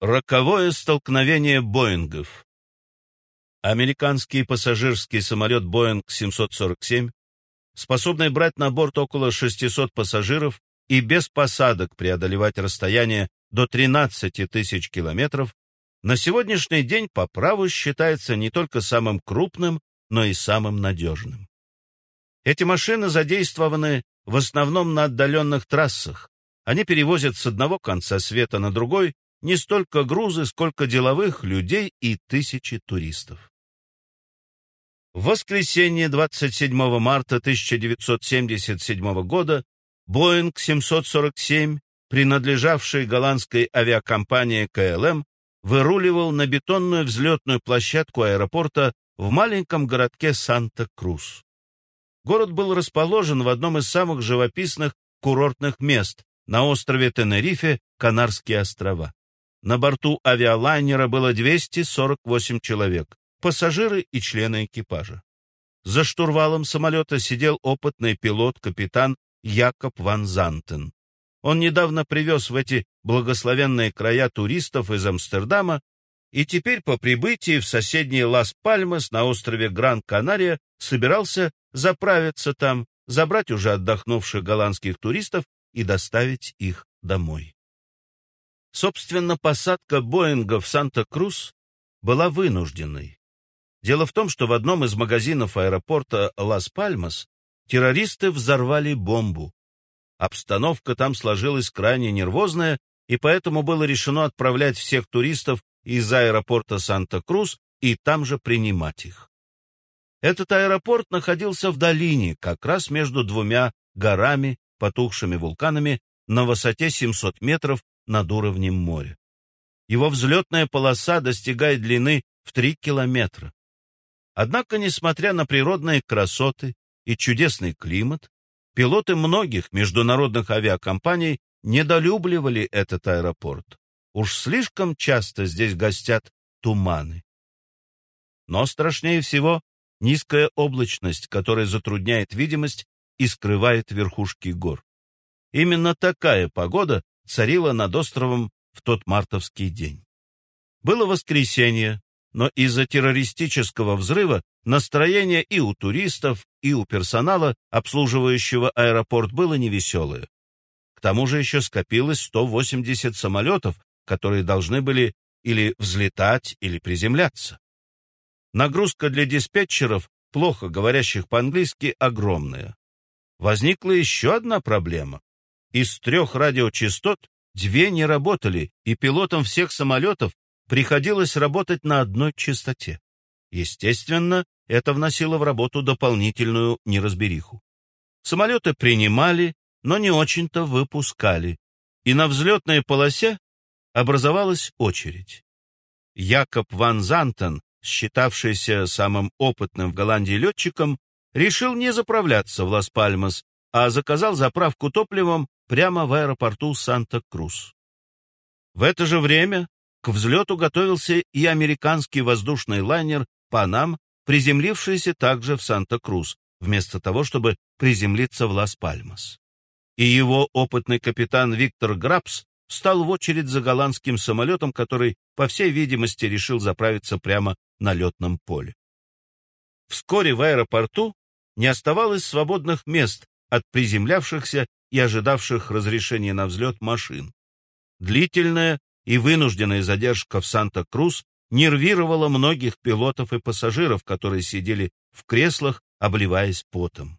Роковое столкновение Боингов. Американский пассажирский самолет Boeing 747, способный брать на борт около 600 пассажиров и без посадок преодолевать расстояние до 13 тысяч километров, на сегодняшний день по праву считается не только самым крупным, но и самым надежным. Эти машины задействованы в основном на отдаленных трассах. Они перевозят с одного конца света на другой не столько грузы, сколько деловых людей и тысячи туристов. В воскресенье 27 марта 1977 года Boeing 747, принадлежавший голландской авиакомпании КЛМ, выруливал на бетонную взлетную площадку аэропорта в маленьком городке Санта-Крус. Город был расположен в одном из самых живописных курортных мест на острове Тенерифе, Канарские острова. На борту авиалайнера было 248 человек, пассажиры и члены экипажа. За штурвалом самолета сидел опытный пилот-капитан Якоб Ван Зантен. Он недавно привез в эти благословенные края туристов из Амстердама и теперь по прибытии в соседний Лас-Пальмас на острове Гран-Канария собирался заправиться там, забрать уже отдохнувших голландских туристов и доставить их домой. Собственно, посадка Боинга в Санта-Крус была вынужденной. Дело в том, что в одном из магазинов аэропорта Лас-Пальмас террористы взорвали бомбу. Обстановка там сложилась крайне нервозная, и поэтому было решено отправлять всех туристов из аэропорта Санта-Крус и там же принимать их. Этот аэропорт находился в долине, как раз между двумя горами, потухшими вулканами, на высоте 700 метров над уровнем моря. Его взлетная полоса достигает длины в 3 километра. Однако, несмотря на природные красоты и чудесный климат, пилоты многих международных авиакомпаний недолюбливали этот аэропорт. Уж слишком часто здесь гостят туманы. Но страшнее всего низкая облачность, которая затрудняет видимость и скрывает верхушки гор. Именно такая погода царила над островом в тот мартовский день. Было воскресенье, но из-за террористического взрыва настроение и у туристов, и у персонала, обслуживающего аэропорт, было невеселое. К тому же еще скопилось 180 самолетов, которые должны были или взлетать, или приземляться. Нагрузка для диспетчеров, плохо говорящих по-английски, огромная. Возникла еще одна проблема. Из трех радиочастот две не работали, и пилотам всех самолетов приходилось работать на одной частоте. Естественно, это вносило в работу дополнительную неразбериху. Самолеты принимали, но не очень-то выпускали, и на взлетной полосе образовалась очередь. Якоб Ван Зантен, считавшийся самым опытным в Голландии летчиком, решил не заправляться в Лас-Пальмас, а заказал заправку топливом прямо в аэропорту Санта-Крус. В это же время к взлету готовился и американский воздушный лайнер «Панам», приземлившийся также в Санта-Крус, вместо того, чтобы приземлиться в Лас-Пальмас. И его опытный капитан Виктор Грабс встал в очередь за голландским самолетом, который, по всей видимости, решил заправиться прямо на летном поле. Вскоре в аэропорту не оставалось свободных мест от приземлявшихся и ожидавших разрешения на взлет машин. Длительная и вынужденная задержка в Санта-Крус нервировала многих пилотов и пассажиров, которые сидели в креслах, обливаясь потом.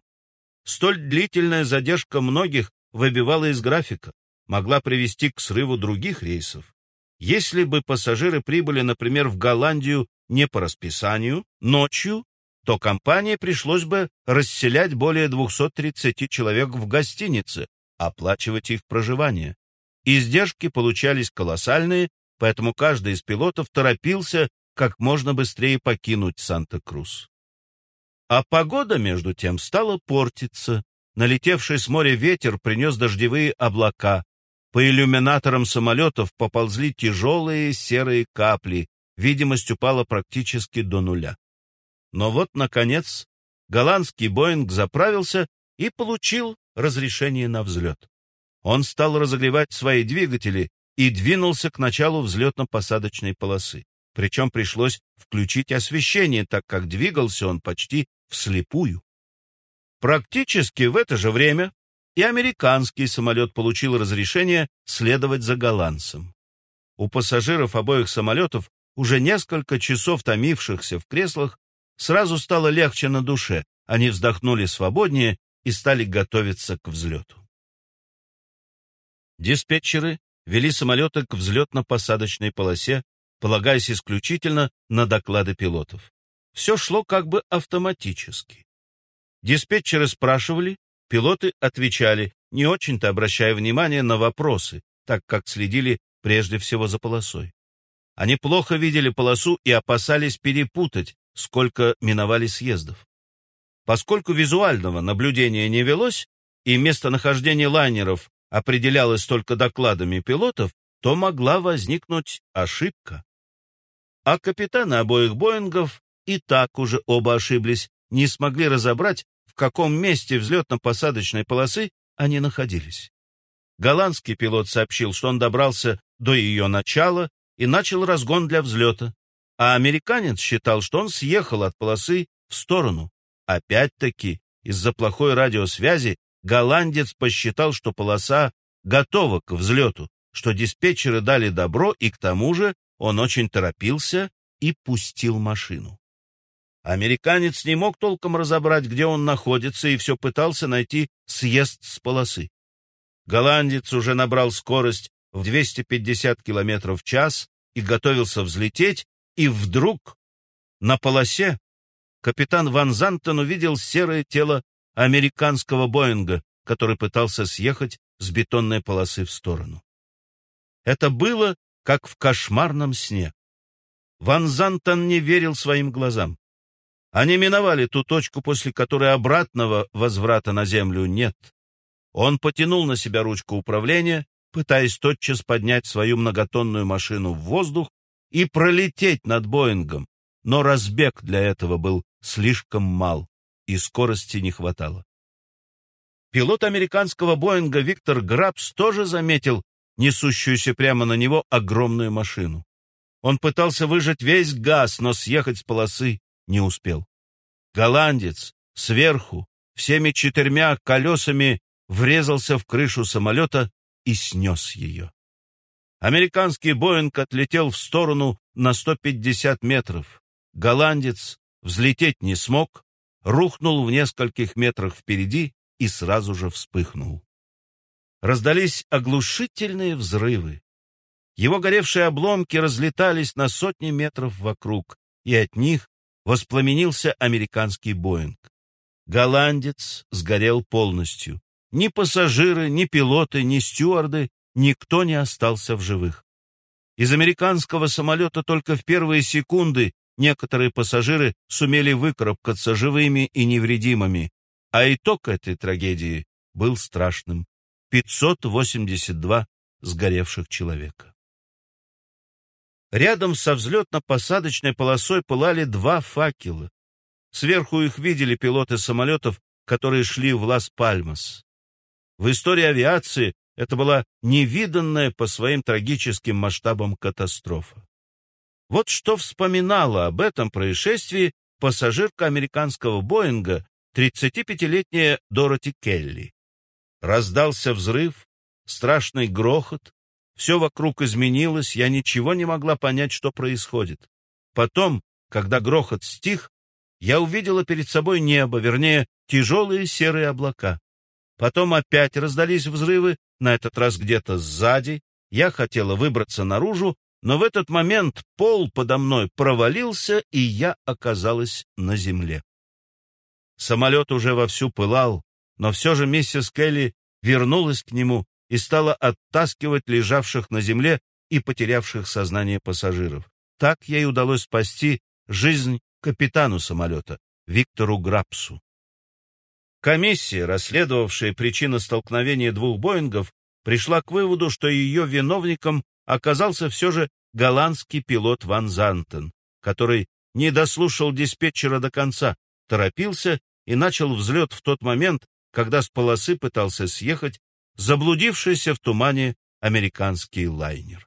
Столь длительная задержка многих выбивала из графика, могла привести к срыву других рейсов. Если бы пассажиры прибыли, например, в Голландию не по расписанию, ночью то компании пришлось бы расселять более 230 человек в гостинице, оплачивать их проживание. Издержки получались колоссальные, поэтому каждый из пилотов торопился как можно быстрее покинуть Санта-Крус. А погода, между тем, стала портиться. Налетевший с моря ветер принес дождевые облака. По иллюминаторам самолетов поползли тяжелые серые капли. Видимость упала практически до нуля. Но вот, наконец, голландский Боинг заправился и получил разрешение на взлет. Он стал разогревать свои двигатели, и двинулся к началу взлетно-посадочной полосы. Причем пришлось включить освещение, так как двигался он почти вслепую. Практически в это же время и американский самолет получил разрешение следовать за голландцем. У пассажиров обоих самолетов, уже несколько часов томившихся в креслах, сразу стало легче на душе, они вздохнули свободнее и стали готовиться к взлету. Диспетчеры вели самолеты к взлетно-посадочной полосе, полагаясь исключительно на доклады пилотов. Все шло как бы автоматически. Диспетчеры спрашивали, пилоты отвечали, не очень-то обращая внимание на вопросы, так как следили прежде всего за полосой. Они плохо видели полосу и опасались перепутать, сколько миновали съездов. Поскольку визуального наблюдения не велось, и местонахождение лайнеров определялось только докладами пилотов, то могла возникнуть ошибка. А капитаны обоих Боингов и так уже оба ошиблись, не смогли разобрать, в каком месте взлетно-посадочной полосы они находились. Голландский пилот сообщил, что он добрался до ее начала и начал разгон для взлета, а американец считал, что он съехал от полосы в сторону. Опять-таки, из-за плохой радиосвязи голландец посчитал, что полоса готова к взлету, что диспетчеры дали добро, и к тому же он очень торопился и пустил машину. Американец не мог толком разобрать, где он находится, и все пытался найти съезд с полосы. Голландец уже набрал скорость в 250 км в час и готовился взлететь, и вдруг на полосе капитан Ван Зантен увидел серое тело американского Боинга, который пытался съехать с бетонной полосы в сторону. Это было, как в кошмарном сне. Ван Зантен не верил своим глазам. Они миновали ту точку, после которой обратного возврата на землю нет. Он потянул на себя ручку управления, пытаясь тотчас поднять свою многотонную машину в воздух и пролететь над Боингом, но разбег для этого был слишком мал, и скорости не хватало. Пилот американского Боинга Виктор Грабс тоже заметил несущуюся прямо на него огромную машину. Он пытался выжать весь газ, но съехать с полосы не успел. Голландец сверху всеми четырьмя колесами врезался в крышу самолета и снес ее. Американский Боинг отлетел в сторону на 150 метров. Голландец взлететь не смог, рухнул в нескольких метрах впереди и сразу же вспыхнул. Раздались оглушительные взрывы. Его горевшие обломки разлетались на сотни метров вокруг, и от них воспламенился американский Боинг. Голландец сгорел полностью. Ни пассажиры, ни пилоты, ни стюарды, никто не остался в живых. Из американского самолета только в первые секунды некоторые пассажиры сумели выкарабкаться живыми и невредимыми, а итог этой трагедии был страшным. 582 сгоревших человека. Рядом со взлетно-посадочной полосой пылали два факела. Сверху их видели пилоты самолетов, которые шли в Лас-Пальмас. В истории авиации это была невиданная по своим трагическим масштабам катастрофа. Вот что вспоминала об этом происшествии пассажирка американского Боинга, 35-летняя Дороти Келли. Раздался взрыв, страшный грохот, все вокруг изменилось, я ничего не могла понять, что происходит. Потом, когда грохот стих, я увидела перед собой небо, вернее, тяжелые серые облака. Потом опять раздались взрывы, на этот раз где-то сзади. Я хотела выбраться наружу, но в этот момент пол подо мной провалился, и я оказалась на земле. Самолет уже вовсю пылал, но все же миссис Келли вернулась к нему и стала оттаскивать лежавших на земле и потерявших сознание пассажиров. Так ей удалось спасти жизнь капитану самолета, Виктору Грапсу. Комиссия, расследовавшая причины столкновения двух Боингов, пришла к выводу, что ее виновником оказался все же голландский пилот Ван Зантен, который не дослушал диспетчера до конца, торопился и начал взлет в тот момент, когда с полосы пытался съехать заблудившийся в тумане американский лайнер.